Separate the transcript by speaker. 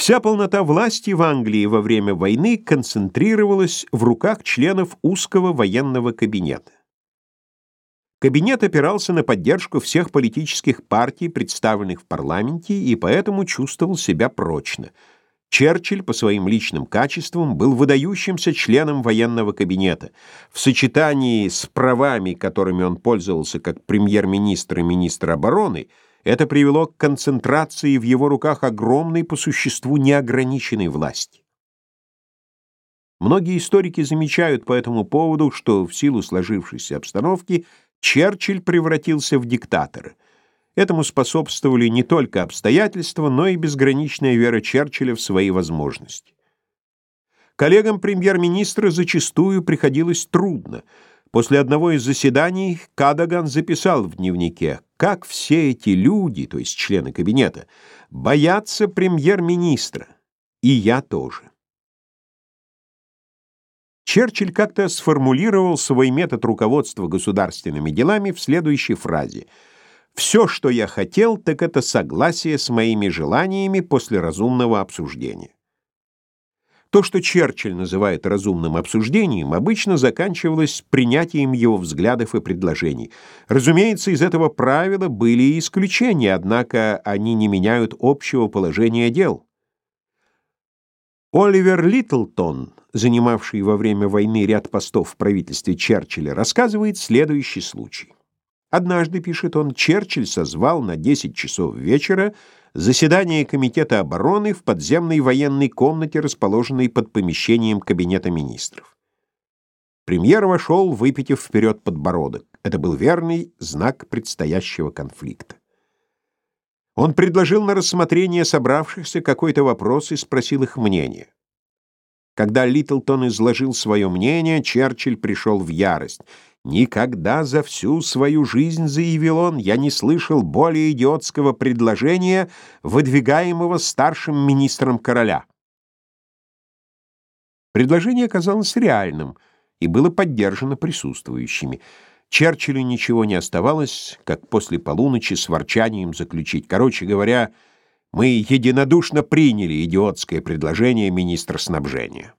Speaker 1: Вся полнота власти в Англии во время войны концентрировалась в руках членов узкого военного кабинета. Кабинет опирался на поддержку всех политических партий, представленных в парламенте, и поэтому чувствовал себя прочно. Черчилль по своим личным качествам был выдающимся членом военного кабинета. В сочетании с правами, которыми он пользовался как премьер-министр и министр обороны, это привело к концентрации в его руках огромной по существу неограниченной власти. Многие историки замечают по этому поводу, что в силу сложившейся обстановки Черчилль превратился в диктатора. Этому способствовали не только обстоятельства, но и безграничная вера Черчилля в свои возможности. Коллегам премьер-министра зачастую приходилось трудно. После одного из заседаний Кадаган записал в дневнике, как все эти люди, то есть члены кабинета, боятся премьер-министра. И я тоже. Черчилль как-то сформулировал свой метод руководства государственными делами в следующей фразе «Все, что я хотел, так это согласие с моими желаниями после разумного обсуждения». То, что Черчилль называет разумным обсуждением, обычно заканчивалось принятием его взглядов и предложений. Разумеется, из этого правила были и исключения, однако они не меняют общего положения дел. Оливер Литлтон, занимавший во время войны ряд постов в правительстве Черчилля, рассказывает следующий случай. Однажды, пишет он, Черчилль созвал на 10 часов вечера заседание Комитета обороны в подземной военной комнате, расположенной под помещением Кабинета министров. Премьер вошел, выпитив вперед подбородок. Это был верный знак предстоящего конфликта. Он предложил на рассмотрение собравшихся какой-то вопрос и спросил их мнение. Когда Литлтон изложил свое мнение, Черчилль пришел в ярость. «Никогда за всю свою жизнь, — заявил он, — я не слышал более идиотского предложения, выдвигаемого старшим министром короля». Предложение оказалось реальным и было поддержано присутствующими. Черчиллю ничего не оставалось, как после полуночи с ворчанием заключить. Короче говоря, мы единодушно приняли идиотское предложение министра снабжения.